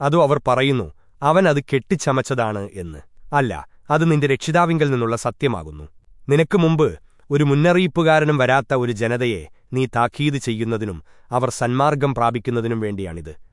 അതോ അവർ പറയുന്നു അവൻ അത് കെട്ടിച്ചമച്ചതാണ് എന്ന്. അല്ല അത് നിന്റെ രക്ഷിതാവിങ്കൽ നിന്നുള്ള സത്യമാകുന്നു. നിനക്ക് മുമ്പ് ഒരു മുന്നറിയിപ്പുകാരനും വരാത്ത ഒരു ജനതയെ നീ താക്കീത് ചെയ്യുന്നതിനും അവർ സന്മാർഗം പ്രാപിക്കുന്നതിനും വേണ്ടിയാണിത്.